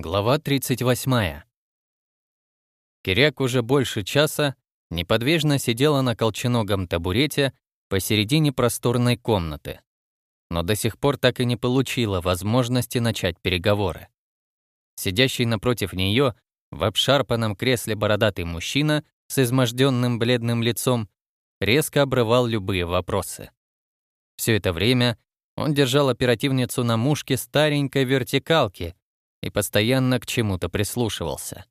Глава 38. Киряк уже больше часа неподвижно сидела на колченогом табурете посередине просторной комнаты, но до сих пор так и не получила возможности начать переговоры. Сидящий напротив нее в обшарпанном кресле бородатый мужчина с изможденным бледным лицом резко обрывал любые вопросы. Все это время он держал оперативницу на мушке старенькой вертикалки и постоянно к чему-то прислушивался.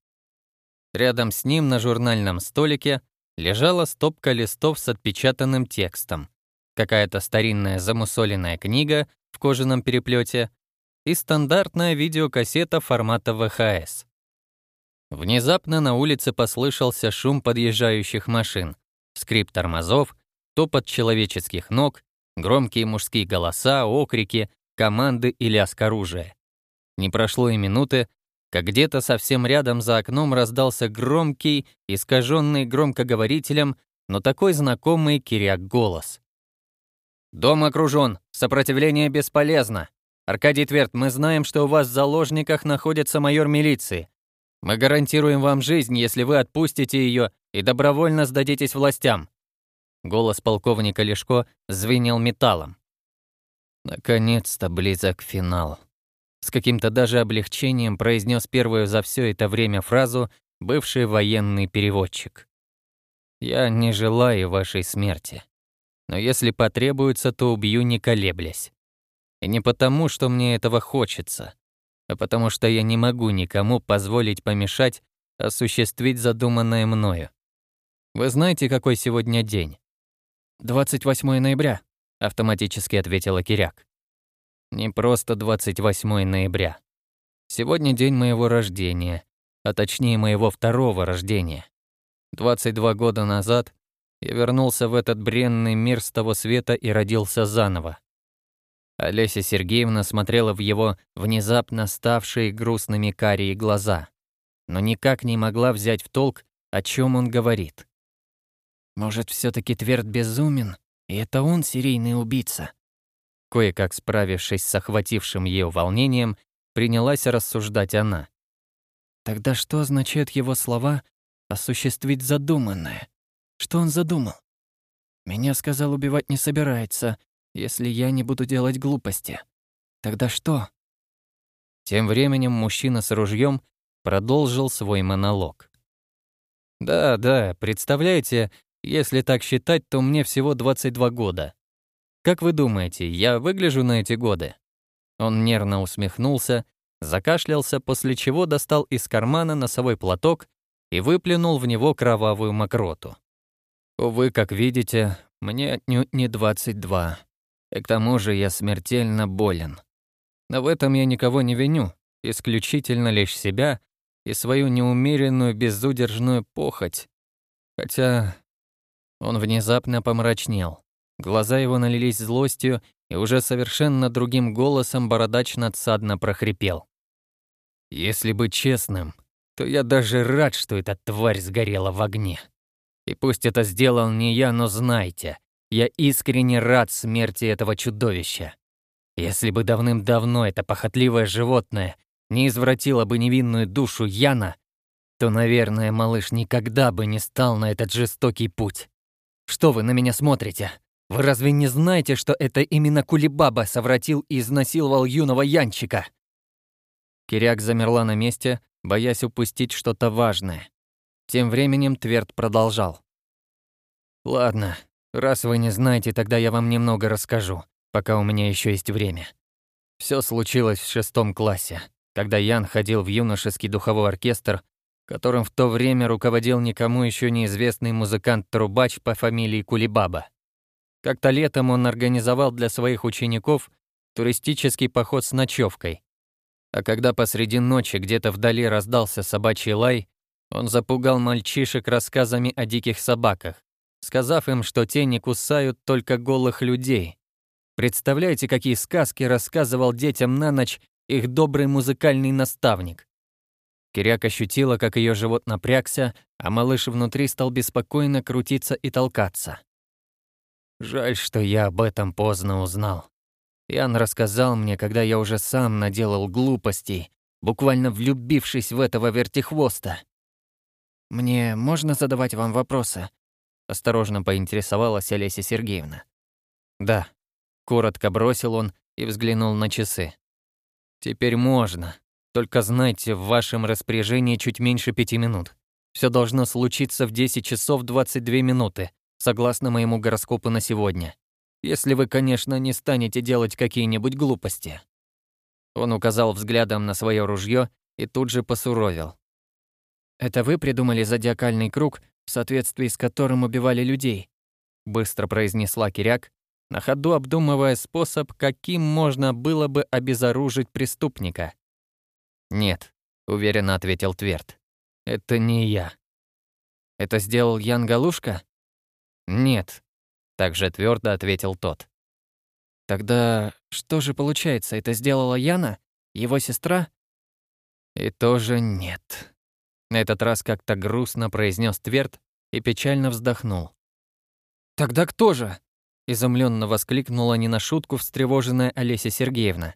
Рядом с ним на журнальном столике лежала стопка листов с отпечатанным текстом, какая-то старинная замусоленная книга в кожаном переплете и стандартная видеокассета формата ВХС. Внезапно на улице послышался шум подъезжающих машин, скрип тормозов, топот человеческих ног, громкие мужские голоса, окрики, команды и лязг оружия. Не прошло и минуты, как где-то совсем рядом за окном раздался громкий, искаженный громкоговорителем, но такой знакомый киряк голос. «Дом окружен, сопротивление бесполезно. Аркадий Тверд, мы знаем, что у вас в заложниках находится майор милиции. Мы гарантируем вам жизнь, если вы отпустите ее и добровольно сдадитесь властям». Голос полковника Лешко звенел металлом. Наконец-то близок финал. С каким-то даже облегчением произнес первую за все это время фразу бывший военный переводчик. «Я не желаю вашей смерти. Но если потребуется, то убью, не колеблясь. И не потому, что мне этого хочется, а потому что я не могу никому позволить помешать осуществить задуманное мною. Вы знаете, какой сегодня день?» «28 ноября», — автоматически ответила Киряк. Не просто 28 ноября. Сегодня день моего рождения, а точнее моего второго рождения. 22 года назад я вернулся в этот бренный мир с того света и родился заново. Олеся Сергеевна смотрела в его внезапно ставшие грустными карие глаза, но никак не могла взять в толк, о чем он говорит. «Может, все таки Тверд безумен, и это он серийный убийца?» Кое-как справившись с охватившим ее волнением, принялась рассуждать она. «Тогда что означают его слова «осуществить задуманное»? Что он задумал? Меня сказал убивать не собирается, если я не буду делать глупости. Тогда что?» Тем временем мужчина с ружьем продолжил свой монолог. «Да, да, представляете, если так считать, то мне всего 22 года. «Как вы думаете, я выгляжу на эти годы?» Он нервно усмехнулся, закашлялся, после чего достал из кармана носовой платок и выплюнул в него кровавую мокроту. «Увы, как видите, мне отнюдь не 22. И к тому же я смертельно болен. Но в этом я никого не виню, исключительно лишь себя и свою неумеренную безудержную похоть. Хотя он внезапно помрачнел. Глаза его налились злостью, и уже совершенно другим голосом бородач надсадно прохрипел. «Если быть честным, то я даже рад, что эта тварь сгорела в огне. И пусть это сделал не я, но знайте, я искренне рад смерти этого чудовища. Если бы давным-давно это похотливое животное не извратило бы невинную душу Яна, то, наверное, малыш никогда бы не стал на этот жестокий путь. Что вы на меня смотрите?» Вы разве не знаете, что это именно Кулибаба совратил и изнасиловал юного Янчика?» Киряк замерла на месте, боясь упустить что-то важное. Тем временем Тверд продолжал. «Ладно, раз вы не знаете, тогда я вам немного расскажу, пока у меня еще есть время. Все случилось в шестом классе, когда Ян ходил в юношеский духовой оркестр, которым в то время руководил никому еще неизвестный музыкант-трубач по фамилии Кулибаба. Как-то летом он организовал для своих учеников туристический поход с ночевкой. А когда посреди ночи где-то вдали раздался собачий лай, он запугал мальчишек рассказами о диких собаках, сказав им, что те не кусают только голых людей. Представляете, какие сказки рассказывал детям на ночь их добрый музыкальный наставник. Киряк ощутила, как ее живот напрягся, а малыш внутри стал беспокойно крутиться и толкаться. Жаль, что я об этом поздно узнал. Ян рассказал мне, когда я уже сам наделал глупостей, буквально влюбившись в этого вертихвоста. «Мне можно задавать вам вопросы?» — осторожно поинтересовалась Олеся Сергеевна. «Да», — коротко бросил он и взглянул на часы. «Теперь можно. Только знайте, в вашем распоряжении чуть меньше пяти минут. Все должно случиться в 10 часов 22 минуты согласно моему гороскопу на сегодня. Если вы, конечно, не станете делать какие-нибудь глупости». Он указал взглядом на свое ружье и тут же посуровил. «Это вы придумали зодиакальный круг, в соответствии с которым убивали людей?» Быстро произнесла Киряк, на ходу обдумывая способ, каким можно было бы обезоружить преступника. «Нет», — уверенно ответил Тверд. «Это не я». «Это сделал Ян Галушка?» «Нет», — также твердо ответил тот. «Тогда что же получается, это сделала Яна? Его сестра?» «И тоже нет». На этот раз как-то грустно произнес Тверд и печально вздохнул. «Тогда кто же?» — изумленно воскликнула не на шутку встревоженная Олеся Сергеевна.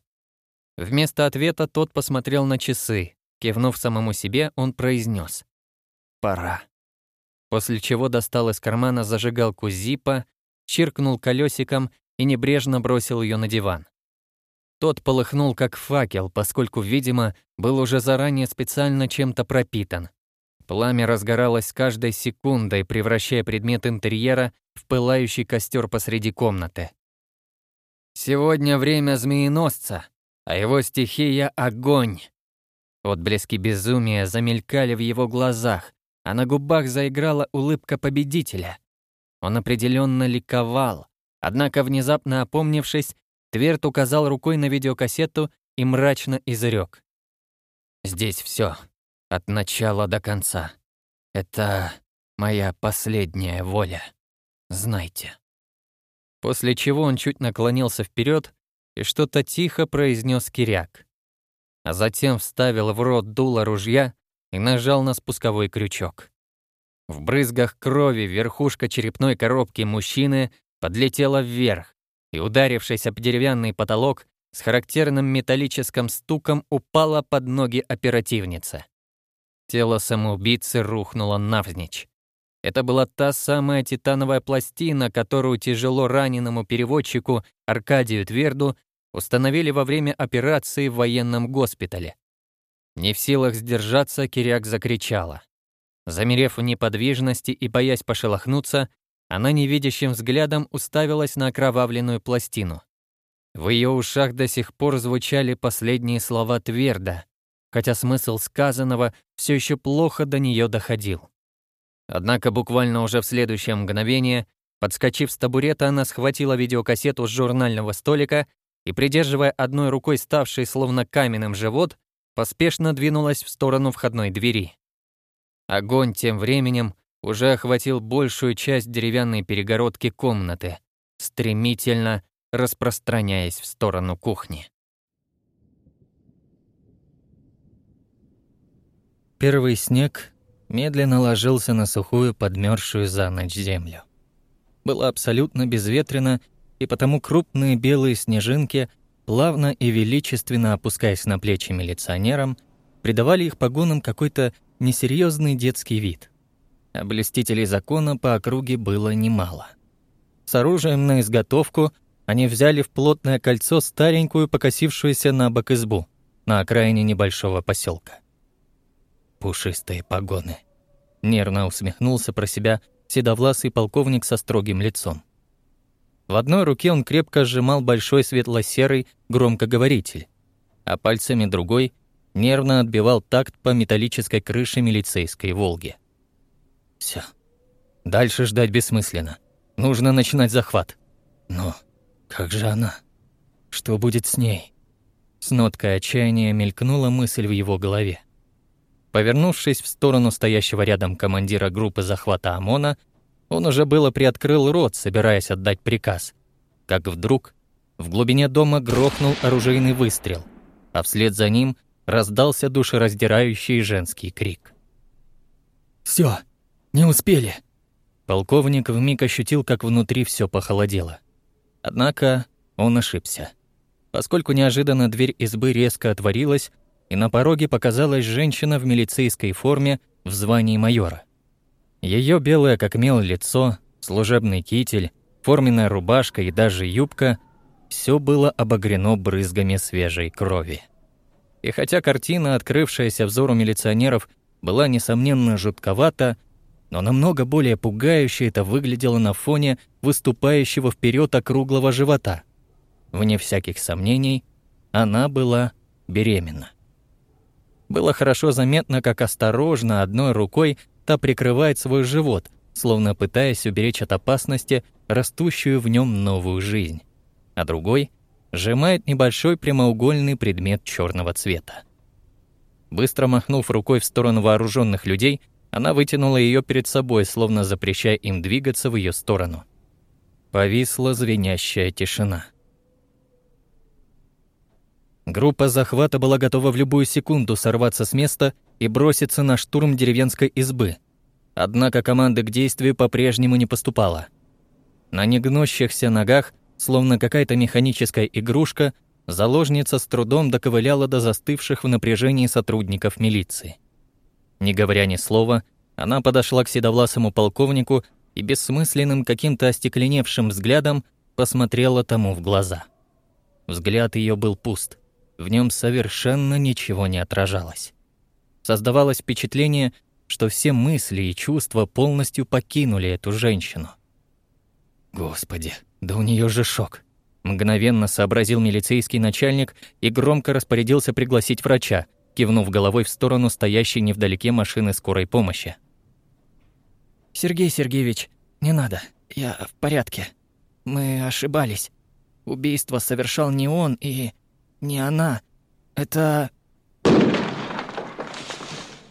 Вместо ответа тот посмотрел на часы. Кивнув самому себе, он произнес: «Пора» после чего достал из кармана зажигалку Зипа, чиркнул колесиком и небрежно бросил ее на диван. Тот полыхнул как факел, поскольку, видимо, был уже заранее специально чем-то пропитан. Пламя разгоралось с каждой секундой, превращая предмет интерьера в пылающий костер посреди комнаты. «Сегодня время змееносца, а его стихия — огонь». Отблески безумия замелькали в его глазах, а на губах заиграла улыбка победителя. Он определенно ликовал, однако, внезапно опомнившись, Тверд указал рукой на видеокассету и мрачно изрек. «Здесь всё, от начала до конца. Это моя последняя воля. Знайте». После чего он чуть наклонился вперёд и что-то тихо произнёс Киряк. А затем вставил в рот дуло ружья и нажал на спусковой крючок. В брызгах крови верхушка черепной коробки мужчины подлетела вверх и, ударившись об деревянный потолок, с характерным металлическим стуком упала под ноги оперативница. Тело самоубийцы рухнуло навзничь. Это была та самая титановая пластина, которую тяжело раненому переводчику Аркадию Тверду установили во время операции в военном госпитале. Не в силах сдержаться, Киряк закричала. Замерев в неподвижности и боясь пошелохнуться, она невидящим взглядом уставилась на окровавленную пластину. В ее ушах до сих пор звучали последние слова Тверда, хотя смысл сказанного все еще плохо до нее доходил. Однако буквально уже в следующее мгновение, подскочив с табурета, она схватила видеокассету с журнального столика и, придерживая одной рукой ставший словно каменным живот, поспешно двинулась в сторону входной двери. Огонь тем временем уже охватил большую часть деревянной перегородки комнаты, стремительно распространяясь в сторону кухни. Первый снег медленно ложился на сухую подмерзшую за ночь землю. Было абсолютно безветренно, и потому крупные белые снежинки – плавно и величественно опускаясь на плечи милиционерам, придавали их погонам какой-то несерьезный детский вид. А блестителей закона по округе было немало. С оружием на изготовку они взяли в плотное кольцо старенькую покосившуюся на бок избу на окраине небольшого поселка. «Пушистые погоны», — нервно усмехнулся про себя седовласый полковник со строгим лицом. В одной руке он крепко сжимал большой светло-серый громкоговоритель, а пальцами другой нервно отбивал такт по металлической крыше милицейской «Волги». Все. Дальше ждать бессмысленно. Нужно начинать захват. Но как же она? Что будет с ней? С ноткой отчаяния мелькнула мысль в его голове. Повернувшись в сторону стоящего рядом командира группы захвата ОМОНа, он уже было приоткрыл рот, собираясь отдать приказ. Как вдруг в глубине дома грохнул оружейный выстрел, а вслед за ним раздался душераздирающий женский крик. «Всё, не успели!» Полковник вмиг ощутил, как внутри все похолодело. Однако он ошибся. Поскольку неожиданно дверь избы резко отворилась, и на пороге показалась женщина в милицейской форме в звании майора. Ее белое как мел лицо, служебный китель, форменная рубашка и даже юбка – все было обогрено брызгами свежей крови. И хотя картина, открывшаяся взору милиционеров, была, несомненно, жутковата, но намного более пугающе это выглядело на фоне выступающего вперед округлого живота. Вне всяких сомнений, она была беременна. Было хорошо заметно, как осторожно одной рукой живота прикрывает свой живот, словно пытаясь уберечь от опасности растущую в нем новую жизнь, а другой сжимает небольшой прямоугольный предмет черного цвета. Быстро махнув рукой в сторону вооруженных людей, она вытянула ее перед собой, словно запрещая им двигаться в ее сторону. Повисла звенящая тишина. Группа захвата была готова в любую секунду сорваться с места и броситься на штурм деревенской избы. Однако команды к действию по-прежнему не поступала. На негнущихся ногах, словно какая-то механическая игрушка, заложница с трудом доковыляла до застывших в напряжении сотрудников милиции. Не говоря ни слова, она подошла к седовласому полковнику и бессмысленным каким-то остекленевшим взглядом посмотрела тому в глаза. Взгляд ее был пуст, в нем совершенно ничего не отражалось. Создавалось впечатление, что все мысли и чувства полностью покинули эту женщину. «Господи, да у нее же шок!» Мгновенно сообразил милицейский начальник и громко распорядился пригласить врача, кивнув головой в сторону стоящей невдалеке машины скорой помощи. «Сергей Сергеевич, не надо, я в порядке. Мы ошибались. Убийство совершал не он и не она. Это...»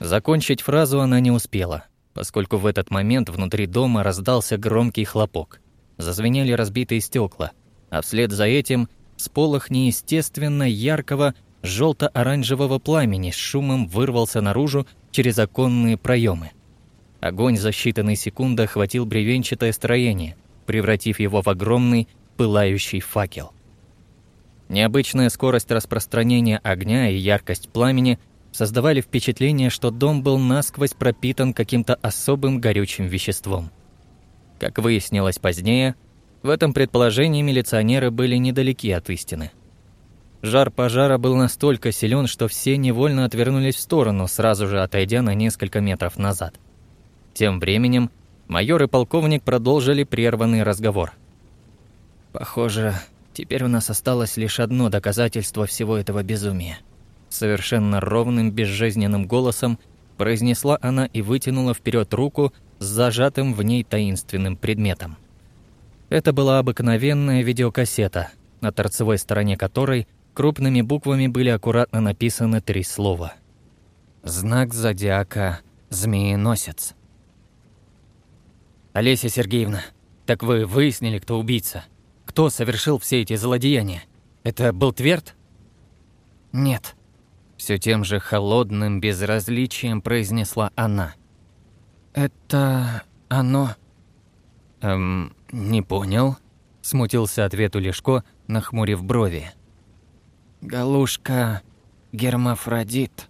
Закончить фразу она не успела, поскольку в этот момент внутри дома раздался громкий хлопок. Зазвенели разбитые стекла, а вслед за этим сполох неестественно яркого желто-оранжевого пламени с шумом вырвался наружу через оконные проемы. Огонь за считанные секунды охватил бревенчатое строение, превратив его в огромный пылающий факел. Необычная скорость распространения огня и яркость пламени – создавали впечатление, что дом был насквозь пропитан каким-то особым горючим веществом. Как выяснилось позднее, в этом предположении милиционеры были недалеки от истины. Жар пожара был настолько силен, что все невольно отвернулись в сторону, сразу же отойдя на несколько метров назад. Тем временем майор и полковник продолжили прерванный разговор. «Похоже, теперь у нас осталось лишь одно доказательство всего этого безумия», Совершенно ровным, безжизненным голосом произнесла она и вытянула вперед руку с зажатым в ней таинственным предметом. Это была обыкновенная видеокассета, на торцевой стороне которой крупными буквами были аккуратно написаны три слова. «Знак зодиака Змееносец». «Олеся Сергеевна, так вы выяснили, кто убийца? Кто совершил все эти злодеяния? Это был Тверд?» «Нет», все тем же холодным безразличием произнесла она. «Это оно?» «Эм, не понял», — смутился ответу Лешко, нахмурив брови. «Галушка гермафродит»,